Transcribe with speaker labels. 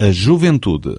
Speaker 1: a juventude.